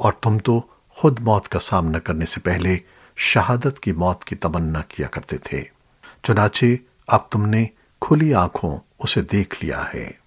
और तुम तो खुद मौत का सामना करने से पहले शहादत की मौत की तमन्ना किया करते थे। चुनाचे अब तुमने खुली आँखों उसे देख लिया है।